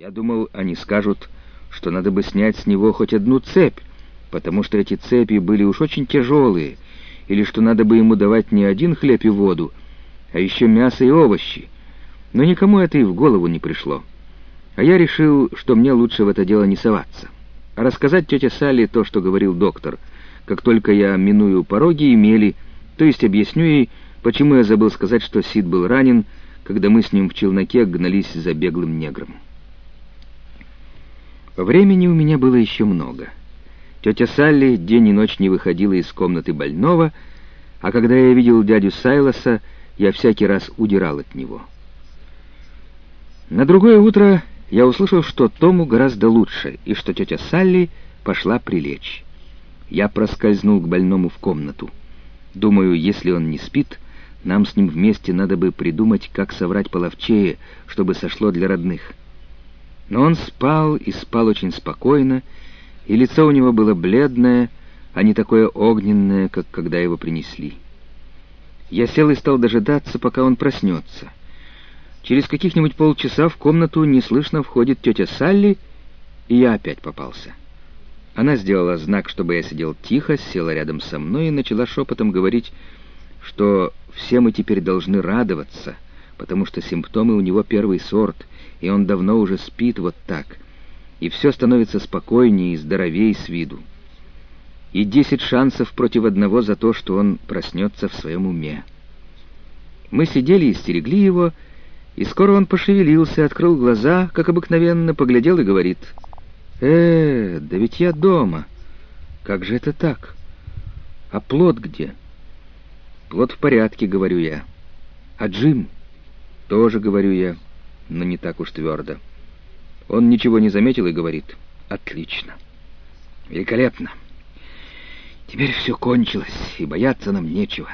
Я думал, они скажут, что надо бы снять с него хоть одну цепь, потому что эти цепи были уж очень тяжелые, или что надо бы ему давать не один хлеб и воду, а еще мясо и овощи. Но никому это и в голову не пришло. А я решил, что мне лучше в это дело не соваться. А рассказать тете Салли то, что говорил доктор. Как только я миную пороги и мели, то есть объясню ей, почему я забыл сказать, что Сид был ранен, когда мы с ним в челноке гнались за беглым негром. Времени у меня было еще много. Тетя Салли день и ночь не выходила из комнаты больного, а когда я видел дядю Сайлоса, я всякий раз удирал от него. На другое утро я услышал, что Тому гораздо лучше, и что тетя Салли пошла прилечь. Я проскользнул к больному в комнату. Думаю, если он не спит, нам с ним вместе надо бы придумать, как соврать половчее, чтобы сошло для родных. Но он спал и спал очень спокойно, и лицо у него было бледное, а не такое огненное, как когда его принесли. Я сел и стал дожидаться, пока он проснется. Через каких-нибудь полчаса в комнату неслышно входит тетя Салли, и я опять попался. Она сделала знак, чтобы я сидел тихо, села рядом со мной и начала шепотом говорить, что все мы теперь должны радоваться, потому что симптомы у него первый сорт, и он давно уже спит вот так, и все становится спокойнее и здоровее с виду. И десять шансов против одного за то, что он проснется в своем уме. Мы сидели и стерегли его, и скоро он пошевелился, открыл глаза, как обыкновенно, поглядел и говорит, «Э, да ведь я дома. Как же это так? А плод где?» «Плод в порядке», — говорю я. «А Джим?» «Тоже», — говорю я но не так уж твердо. Он ничего не заметил и говорит, «Отлично! Великолепно! Теперь все кончилось, и бояться нам нечего».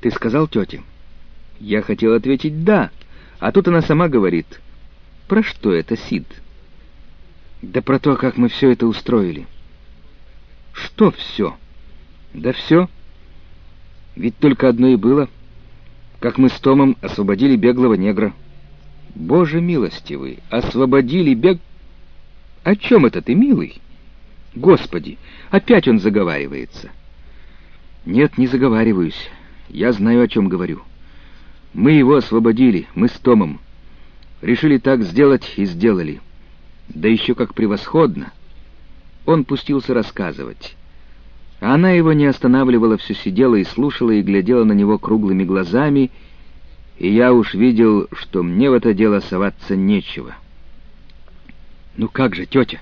«Ты сказал тете?» Я хотел ответить «да», а тут она сама говорит, «Про что это, Сид?» «Да про то, как мы все это устроили». «Что все?» «Да все. Ведь только одно и было, как мы с Томом освободили беглого негра». Боже милостивый, освободили бег... О чем это ты, милый? Господи, опять он заговаривается. Нет, не заговариваюсь. Я знаю, о чем говорю. Мы его освободили, мы с Томом. Решили так сделать и сделали. Да еще как превосходно. Он пустился рассказывать. Она его не останавливала, все сидела и слушала, и глядела на него круглыми глазами, и я уж видел, что мне в это дело соваться нечего. «Ну как же, тетя,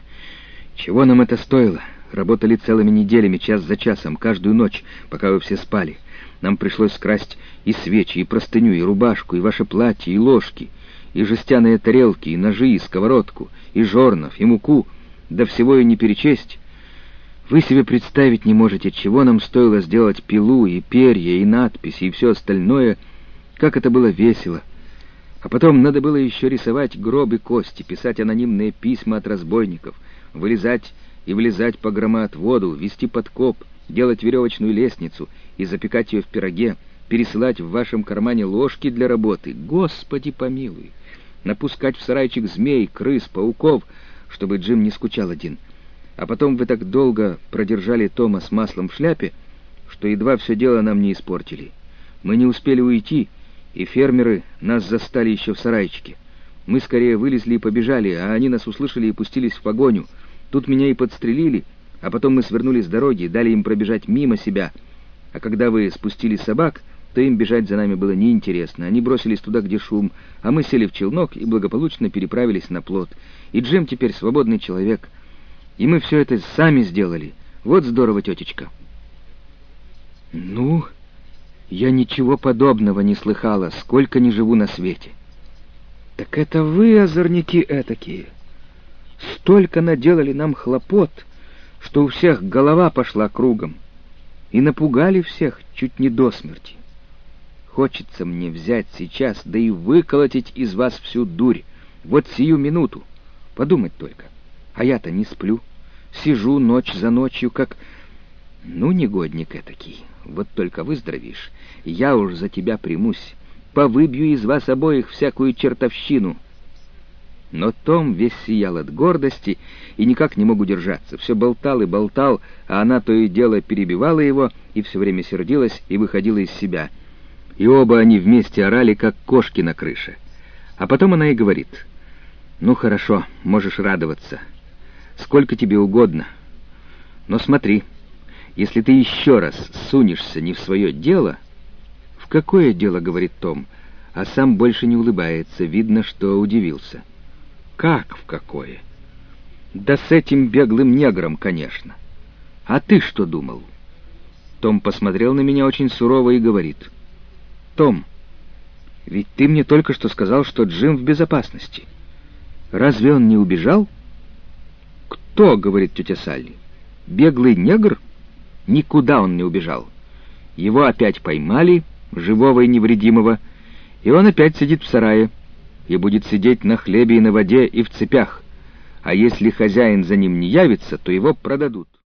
чего нам это стоило? Работали целыми неделями, час за часом, каждую ночь, пока вы все спали. Нам пришлось скрасть и свечи, и простыню, и рубашку, и ваше платье, и ложки, и жестяные тарелки, и ножи, и сковородку, и жорнов, и муку, да всего и не перечесть». Вы себе представить не можете, чего нам стоило сделать пилу и перья, и надписи, и все остальное — как это было весело! А потом надо было еще рисовать гробы кости, писать анонимные письма от разбойников, вылезать и влезать по громоотводу, вести подкоп, делать веревочную лестницу и запекать ее в пироге, пересылать в вашем кармане ложки для работы. Господи помилуй! Напускать в сарайчик змей, крыс, пауков, чтобы Джим не скучал один. А потом вы так долго продержали Тома с маслом в шляпе, что едва все дело нам не испортили. Мы не успели уйти, и фермеры нас застали еще в сарайчике. Мы скорее вылезли и побежали, а они нас услышали и пустились в погоню. Тут меня и подстрелили, а потом мы свернули с дороги, дали им пробежать мимо себя. А когда вы спустили собак, то им бежать за нами было неинтересно. Они бросились туда, где шум, а мы сели в челнок и благополучно переправились на плот. И Джим теперь свободный человек. И мы все это сами сделали. Вот здорово, тетечка. «Ну...» Я ничего подобного не слыхала, сколько не живу на свете. Так это вы, озорники этакие. Столько наделали нам хлопот, что у всех голова пошла кругом. И напугали всех чуть не до смерти. Хочется мне взять сейчас, да и выколотить из вас всю дурь. Вот сию минуту. Подумать только. А я-то не сплю. Сижу ночь за ночью, как... Ну, негодник этакий. Вот только выздоровеешь, я уж за тебя примусь, повыбью из вас обоих всякую чертовщину». Но Том весь сиял от гордости и никак не мог удержаться. Все болтал и болтал, а она то и дело перебивала его и все время сердилась и выходила из себя. И оба они вместе орали, как кошки на крыше. А потом она и говорит, «Ну хорошо, можешь радоваться. Сколько тебе угодно. Но смотри, если ты еще раз сунешься не в свое дело...» «В какое дело?» — говорит Том, а сам больше не улыбается, видно, что удивился. Как в какое? Да с этим беглым негром, конечно. А ты что думал? Том посмотрел на меня очень сурово и говорит. Том, ведь ты мне только что сказал, что Джим в безопасности. Разве он не убежал? Кто, говорит тетя Салли? Беглый негр? Никуда он не убежал. Его опять поймали, живого и невредимого, и он опять сидит в сарае и будет сидеть на хлебе и на воде и в цепях, а если хозяин за ним не явится, то его продадут.